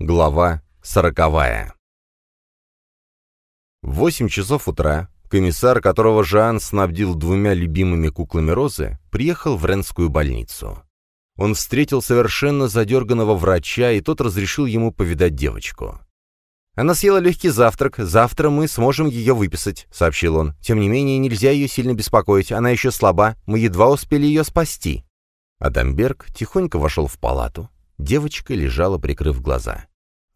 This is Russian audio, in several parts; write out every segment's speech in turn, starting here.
Глава сороковая. В восемь часов утра комиссар, которого Жан снабдил двумя любимыми куклами Розы, приехал в Ренскую больницу. Он встретил совершенно задерганного врача, и тот разрешил ему повидать девочку. «Она съела легкий завтрак, завтра мы сможем ее выписать», — сообщил он. «Тем не менее, нельзя ее сильно беспокоить, она еще слаба, мы едва успели ее спасти». Адамберг тихонько вошел в палату. Девочка лежала, прикрыв глаза.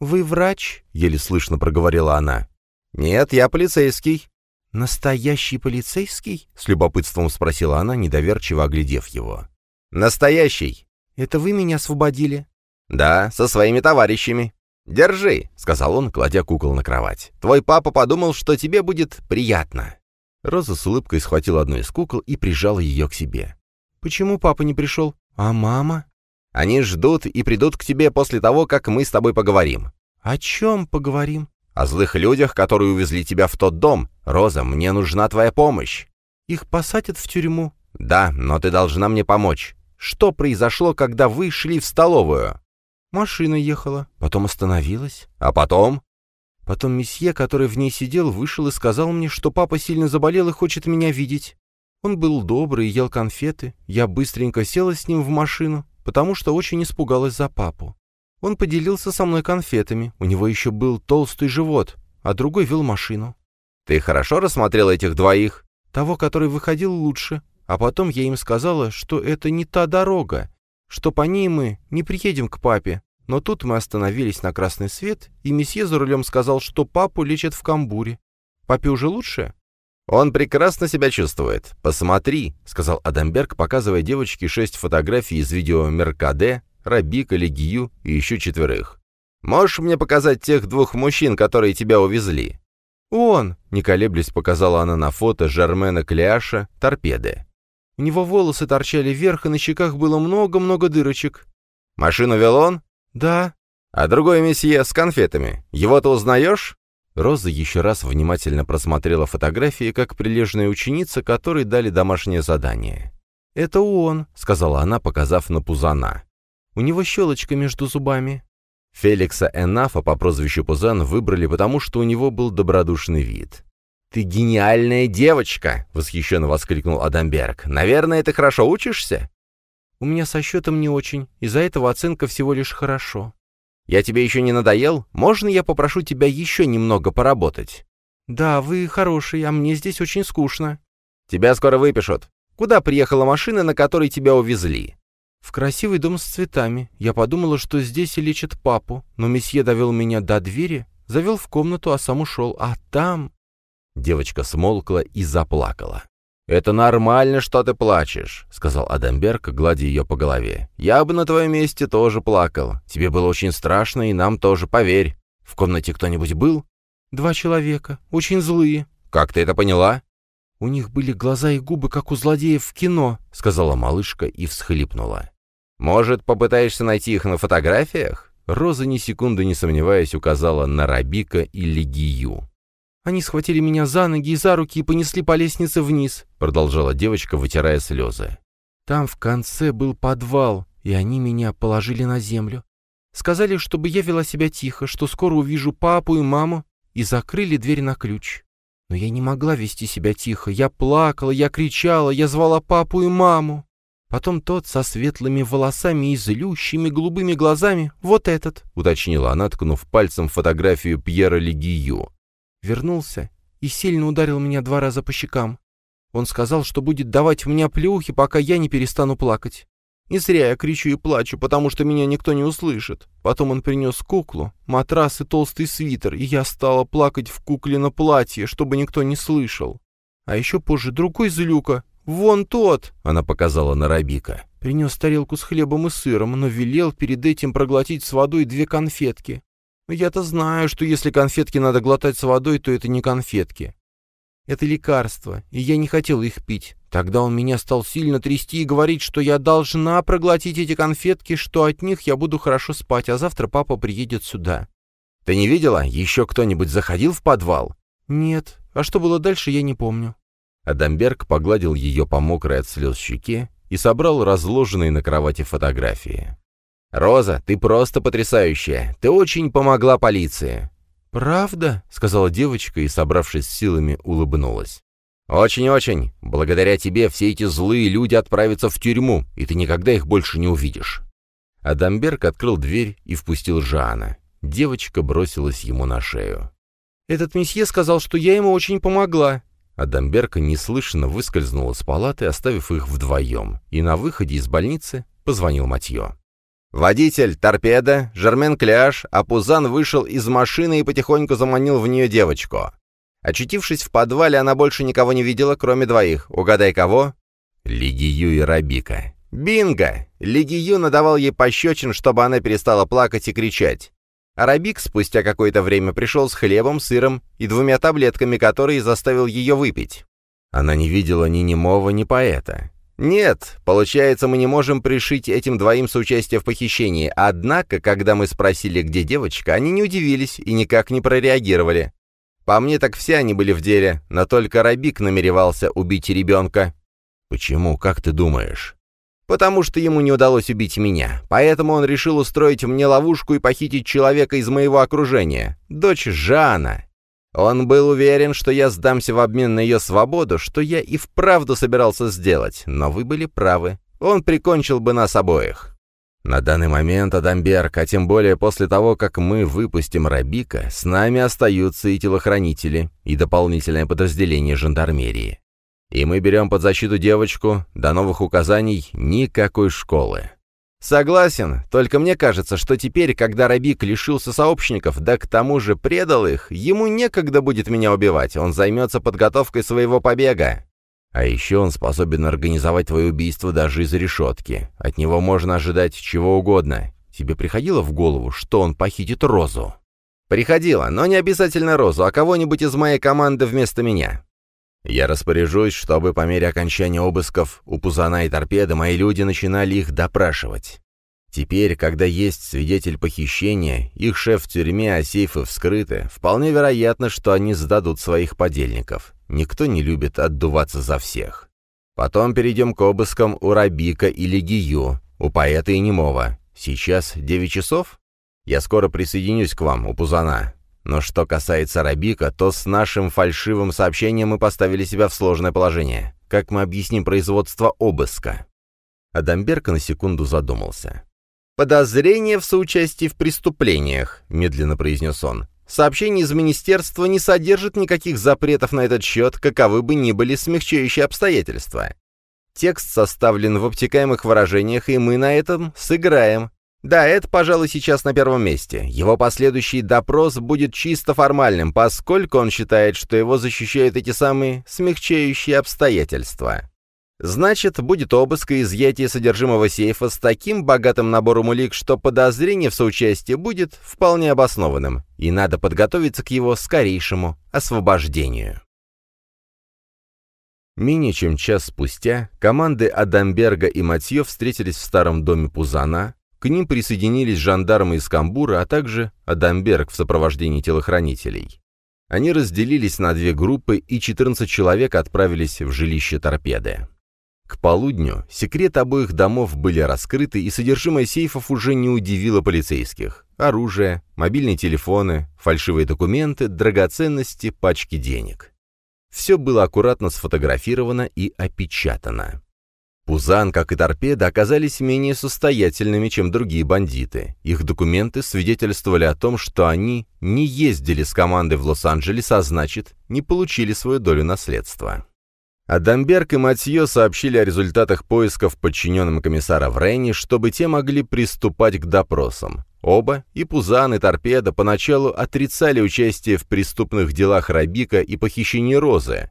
«Вы врач?» — еле слышно проговорила она. «Нет, я полицейский». «Настоящий полицейский?» — с любопытством спросила она, недоверчиво оглядев его. «Настоящий». «Это вы меня освободили?» «Да, со своими товарищами». «Держи», — сказал он, кладя кукол на кровать. «Твой папа подумал, что тебе будет приятно». Роза с улыбкой схватила одну из кукол и прижала ее к себе. «Почему папа не пришел? А мама?» Они ждут и придут к тебе после того, как мы с тобой поговорим». «О чем поговорим?» «О злых людях, которые увезли тебя в тот дом. Роза, мне нужна твоя помощь». «Их посадят в тюрьму?» «Да, но ты должна мне помочь. Что произошло, когда вы шли в столовую?» «Машина ехала, потом остановилась. А потом?» Потом месье, который в ней сидел, вышел и сказал мне, что папа сильно заболел и хочет меня видеть. Он был добрый и ел конфеты. Я быстренько села с ним в машину потому что очень испугалась за папу. Он поделился со мной конфетами, у него еще был толстый живот, а другой вел машину. «Ты хорошо рассмотрел этих двоих?» «Того, который выходил лучше, а потом я им сказала, что это не та дорога, что по ней мы не приедем к папе, но тут мы остановились на красный свет, и месье за рулем сказал, что папу лечат в камбуре. Папе уже лучше?» «Он прекрасно себя чувствует. Посмотри», — сказал Адамберг, показывая девочке шесть фотографий из видео Меркаде, Рабика, Легию и еще четверых. «Можешь мне показать тех двух мужчин, которые тебя увезли?» «Он!» — не колеблясь показала она на фото Жармена Кляша, торпеды. У него волосы торчали вверх, и на щеках было много-много дырочек. «Машину вел он?» «Да». «А другой месье с конфетами. Его ты узнаешь?» Роза еще раз внимательно просмотрела фотографии, как прилежная ученица, которой дали домашнее задание. «Это он», — сказала она, показав на Пузана. «У него щелочка между зубами». Феликса Энафа по прозвищу Пузан выбрали, потому что у него был добродушный вид. «Ты гениальная девочка!» — восхищенно воскликнул Адамберг. «Наверное, ты хорошо учишься?» «У меня со счетом не очень. Из-за этого оценка всего лишь хорошо». Я тебе еще не надоел? Можно я попрошу тебя еще немного поработать?» «Да, вы хороший, а мне здесь очень скучно». «Тебя скоро выпишут. Куда приехала машина, на которой тебя увезли?» «В красивый дом с цветами. Я подумала, что здесь и лечат папу, но месье довел меня до двери, завел в комнату, а сам ушел. А там...» Девочка смолкла и заплакала. «Это нормально, что ты плачешь», — сказал Адамберг, гладя ее по голове. «Я бы на твоем месте тоже плакал. Тебе было очень страшно, и нам тоже, поверь. В комнате кто-нибудь был?» «Два человека. Очень злые». «Как ты это поняла?» «У них были глаза и губы, как у злодеев в кино», — сказала малышка и всхлипнула. «Может, попытаешься найти их на фотографиях?» Роза, ни секунды не сомневаясь, указала на Рабика и Легию. «Они схватили меня за ноги и за руки и понесли по лестнице вниз», — продолжала девочка, вытирая слезы. «Там в конце был подвал, и они меня положили на землю. Сказали, чтобы я вела себя тихо, что скоро увижу папу и маму, и закрыли дверь на ключ. Но я не могла вести себя тихо. Я плакала, я кричала, я звала папу и маму. Потом тот со светлыми волосами и злющими голубыми глазами, вот этот, — уточнила она, ткнув пальцем фотографию Пьера Легию. Вернулся и сильно ударил меня два раза по щекам. Он сказал, что будет давать мне плюхи, пока я не перестану плакать. Не зря я кричу и плачу, потому что меня никто не услышит. Потом он принес куклу, матрас и толстый свитер, и я стала плакать в кукле на платье, чтобы никто не слышал. А еще позже другой злюка, вон тот, она показала на Рабика, принес тарелку с хлебом и сыром, но велел перед этим проглотить с водой две конфетки. Я-то знаю, что если конфетки надо глотать с водой, то это не конфетки. Это лекарства, и я не хотел их пить. Тогда он меня стал сильно трясти и говорить, что я должна проглотить эти конфетки, что от них я буду хорошо спать, а завтра папа приедет сюда. Ты не видела? Еще кто-нибудь заходил в подвал? Нет. А что было дальше, я не помню. Адамберг погладил ее по мокрой от слез щеке и собрал разложенные на кровати фотографии. «Роза, ты просто потрясающая. Ты очень помогла полиции». «Правда?» — сказала девочка и, собравшись с силами, улыбнулась. «Очень-очень. Благодаря тебе все эти злые люди отправятся в тюрьму, и ты никогда их больше не увидишь». Адамберг открыл дверь и впустил Жана. Девочка бросилась ему на шею. «Этот месье сказал, что я ему очень помогла». Адамберг неслышно выскользнул из палаты, оставив их вдвоем, и на выходе из больницы позвонил Матье. Водитель, торпеда, Жермен Кляш, а Пузан вышел из машины и потихоньку заманил в нее девочку. Очутившись в подвале, она больше никого не видела, кроме двоих. Угадай, кого? Лигию и Рабика. Бинго! Лигию надавал ей пощечин, чтобы она перестала плакать и кричать. А Рабик спустя какое-то время пришел с хлебом, сыром и двумя таблетками, которые заставил ее выпить. Она не видела ни немого, ни поэта. «Нет, получается, мы не можем пришить этим двоим соучастие в похищении, однако, когда мы спросили, где девочка, они не удивились и никак не прореагировали. По мне, так все они были в деле, но только Рабик намеревался убить ребенка». «Почему, как ты думаешь?» «Потому что ему не удалось убить меня, поэтому он решил устроить мне ловушку и похитить человека из моего окружения, дочь Жана». Он был уверен, что я сдамся в обмен на ее свободу, что я и вправду собирался сделать, но вы были правы. Он прикончил бы нас обоих. На данный момент, Адамберг, а тем более после того, как мы выпустим Рабика, с нами остаются и телохранители, и дополнительное подразделение жандармерии. И мы берем под защиту девочку, до новых указаний никакой школы. Согласен, только мне кажется, что теперь, когда Рабик лишился сообщников, да к тому же предал их, ему некогда будет меня убивать, он займется подготовкой своего побега. А еще он способен организовать твое убийство даже из решетки. От него можно ожидать чего угодно. Тебе приходило в голову, что он похитит Розу? Приходило, но не обязательно Розу, а кого-нибудь из моей команды вместо меня. Я распоряжусь, чтобы по мере окончания обысков у Пузана и Торпеды мои люди начинали их допрашивать. Теперь, когда есть свидетель похищения, их шеф в тюрьме, а сейфы вскрыты, вполне вероятно, что они сдадут своих подельников. Никто не любит отдуваться за всех. Потом перейдем к обыскам у Рабика или Гию, у поэта и Немова. Сейчас 9 часов? Я скоро присоединюсь к вам, у Пузана. Но что касается Рабика, то с нашим фальшивым сообщением мы поставили себя в сложное положение. Как мы объясним производство обыска?» Адамберг на секунду задумался. «Подозрение в соучастии в преступлениях», — медленно произнес он. «Сообщение из министерства не содержит никаких запретов на этот счет, каковы бы ни были смягчающие обстоятельства. Текст составлен в обтекаемых выражениях, и мы на этом сыграем. Да, это, пожалуй, сейчас на первом месте. Его последующий допрос будет чисто формальным, поскольку он считает, что его защищают эти самые смягчающие обстоятельства. Значит, будет обыск и изъятие содержимого сейфа с таким богатым набором улик, что подозрение в соучастии будет вполне обоснованным, и надо подготовиться к его скорейшему освобождению. Менее чем час спустя команды Адамберга и Матье встретились в старом доме Пузана, к ним присоединились жандармы из Камбура, а также Адамберг в сопровождении телохранителей. Они разделились на две группы, и 14 человек отправились в жилище торпеды. К полудню секреты обоих домов были раскрыты, и содержимое сейфов уже не удивило полицейских. Оружие, мобильные телефоны, фальшивые документы, драгоценности, пачки денег. Все было аккуратно сфотографировано и опечатано. Пузан, как и торпеда, оказались менее состоятельными, чем другие бандиты. Их документы свидетельствовали о том, что они не ездили с командой в Лос-Анджелес, а значит, не получили свою долю наследства. Адамберг и Матье сообщили о результатах поисков подчиненным комиссара в Рейне, чтобы те могли приступать к допросам. Оба, и Пузан, и Торпеда, поначалу отрицали участие в преступных делах Рабика и похищении Розы,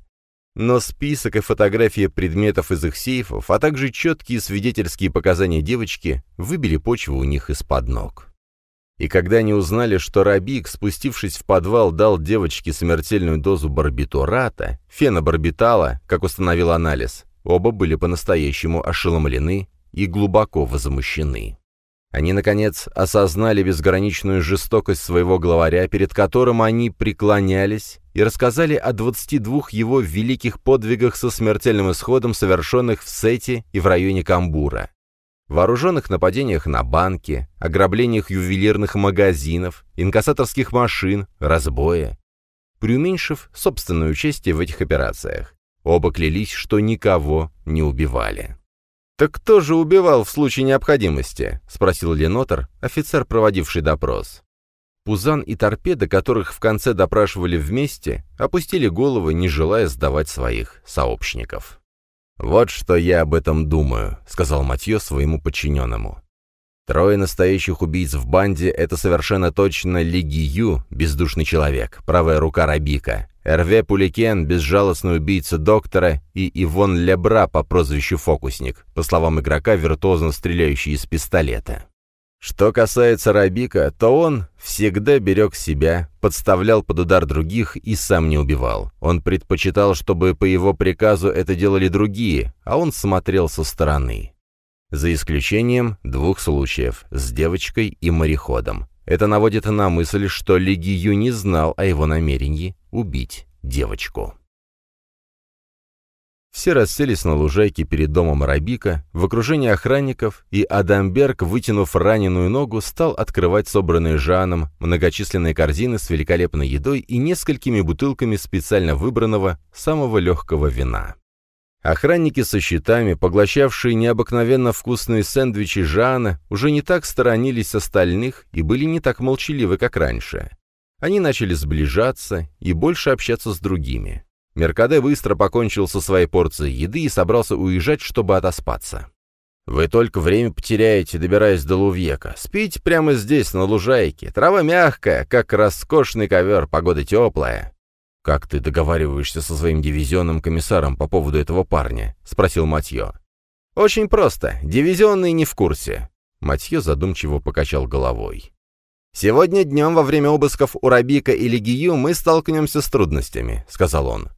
но список и фотографии предметов из их сейфов, а также четкие свидетельские показания девочки выбили почву у них из-под ног. И когда они узнали, что Рабик, спустившись в подвал, дал девочке смертельную дозу барбитурата, фенобарбитала, как установил анализ, оба были по-настоящему ошеломлены и глубоко возмущены. Они, наконец, осознали безграничную жестокость своего главаря, перед которым они преклонялись, и рассказали о 22 его великих подвигах со смертельным исходом, совершенных в Сете и в районе Камбура. вооруженных нападениях на банки, ограблениях ювелирных магазинов, инкассаторских машин, разбоя, преуменьшив собственное участие в этих операциях. Оба клялись, что никого не убивали. «Так кто же убивал в случае необходимости?» — спросил Ленотер, офицер, проводивший допрос. Пузан и торпеда, которых в конце допрашивали вместе, опустили головы, не желая сдавать своих сообщников. «Вот что я об этом думаю», — сказал Матье своему подчиненному. «Трое настоящих убийц в банде — это совершенно точно Лигию, бездушный человек, правая рука Рабика, Эрве Пуликен, безжалостный убийца доктора, и Ивон Лебра по прозвищу Фокусник, по словам игрока, виртуозно стреляющий из пистолета. Что касается Рабика, то он всегда берег себя, подставлял под удар других и сам не убивал. Он предпочитал, чтобы по его приказу это делали другие, а он смотрел со стороны. За исключением двух случаев с девочкой и мореходом. Это наводит на мысль, что Лигию не знал о его намерении убить девочку. Все расселись на лужайке перед домом Рабика, в окружении охранников, и Адамберг, вытянув раненую ногу, стал открывать собранные Жаном многочисленные корзины с великолепной едой и несколькими бутылками специально выбранного, самого легкого вина. Охранники со щитами, поглощавшие необыкновенно вкусные сэндвичи Жана, уже не так сторонились остальных и были не так молчаливы, как раньше. Они начали сближаться и больше общаться с другими. Меркаде быстро покончил со своей порцией еды и собрался уезжать, чтобы отоспаться. «Вы только время потеряете, добираясь до Лувьека. Спите прямо здесь, на лужайке. Трава мягкая, как роскошный ковер, погода теплая». «Как ты договариваешься со своим дивизионным комиссаром по поводу этого парня?» — спросил Матье. «Очень просто. Дивизионный не в курсе». Матье задумчиво покачал головой. «Сегодня днем во время обысков у Рабика и Легию мы столкнемся с трудностями», — сказал он.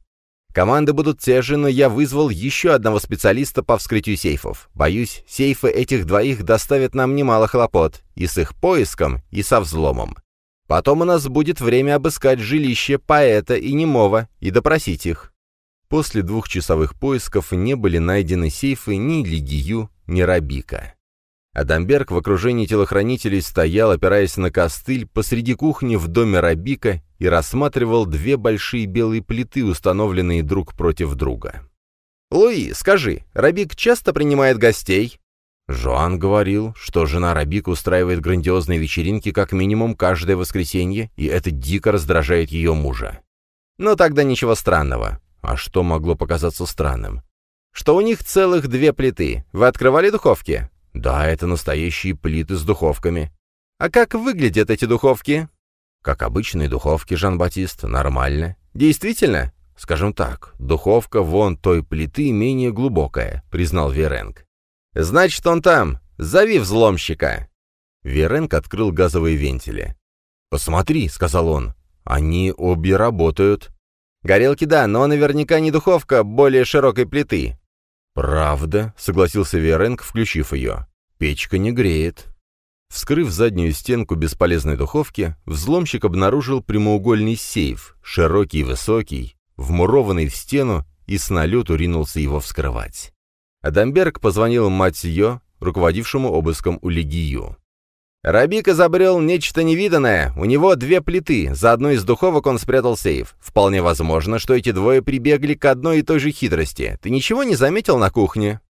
Команды будут те же, но я вызвал еще одного специалиста по вскрытию сейфов. Боюсь, сейфы этих двоих доставят нам немало хлопот, и с их поиском, и со взломом. Потом у нас будет время обыскать жилище поэта и немого и допросить их. После двухчасовых поисков не были найдены сейфы ни Лигию, ни Рабика. Адамберг в окружении телохранителей стоял, опираясь на костыль, посреди кухни в доме Рабика и рассматривал две большие белые плиты, установленные друг против друга. «Луи, скажи, Рабик часто принимает гостей?» Жоан говорил, что жена Рабик устраивает грандиозные вечеринки как минимум каждое воскресенье, и это дико раздражает ее мужа. «Ну тогда ничего странного». А что могло показаться странным? «Что у них целых две плиты. Вы открывали духовки?» «Да, это настоящие плиты с духовками». «А как выглядят эти духовки?» «Как обычные духовки, Жан-Батист, нормально». «Действительно?» «Скажем так, духовка вон той плиты менее глубокая», — признал Веренг. «Значит, он там. Зови взломщика». Веренг открыл газовые вентили. «Посмотри», — сказал он, — «они обе работают». «Горелки да, но наверняка не духовка более широкой плиты. «Правда», — согласился Веренг, включив ее. «Печка не греет». Вскрыв заднюю стенку бесполезной духовки, взломщик обнаружил прямоугольный сейф, широкий и высокий, вмурованный в стену, и с налету ринулся его вскрывать. Адамберг позвонил Матье, руководившему обыском у Легию. Рабик изобрел нечто невиданное. У него две плиты. За одной из духовок он спрятал сейф. Вполне возможно, что эти двое прибегли к одной и той же хитрости. Ты ничего не заметил на кухне?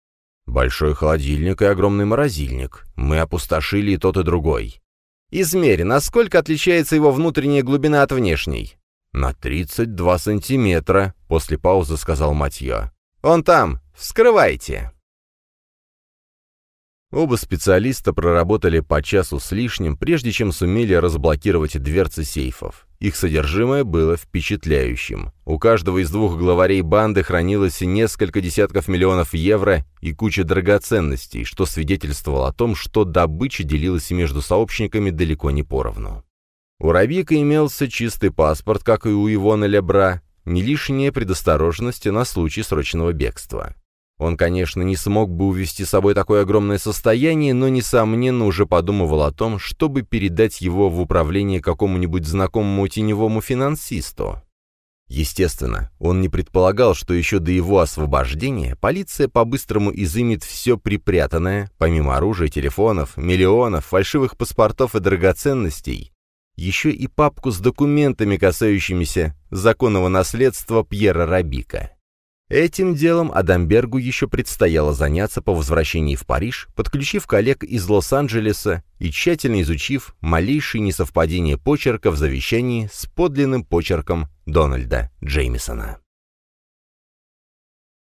Большой холодильник и огромный морозильник. Мы опустошили и тот, и другой. Измерь, насколько отличается его внутренняя глубина от внешней. На 32 сантиметра, после паузы сказал Матье. Он там. Вскрывайте. Оба специалиста проработали по часу с лишним, прежде чем сумели разблокировать дверцы сейфов. Их содержимое было впечатляющим. У каждого из двух главарей банды хранилось несколько десятков миллионов евро и куча драгоценностей, что свидетельствовало о том, что добыча делилась между сообщниками далеко не поровну. У Рабика имелся чистый паспорт, как и у Ивона Лебра, не лишняя предосторожность на случай срочного бегства. Он, конечно, не смог бы увести с собой такое огромное состояние, но, несомненно, уже подумывал о том, чтобы передать его в управление какому-нибудь знакомому теневому финансисту. Естественно, он не предполагал, что еще до его освобождения полиция по-быстрому изымет все припрятанное, помимо оружия, телефонов, миллионов, фальшивых паспортов и драгоценностей, еще и папку с документами, касающимися законного наследства Пьера Рабика. Этим делом Адамбергу еще предстояло заняться по возвращении в Париж, подключив коллег из Лос-Анджелеса и тщательно изучив малейшие несовпадения почерка в завещании с подлинным почерком Дональда Джеймисона.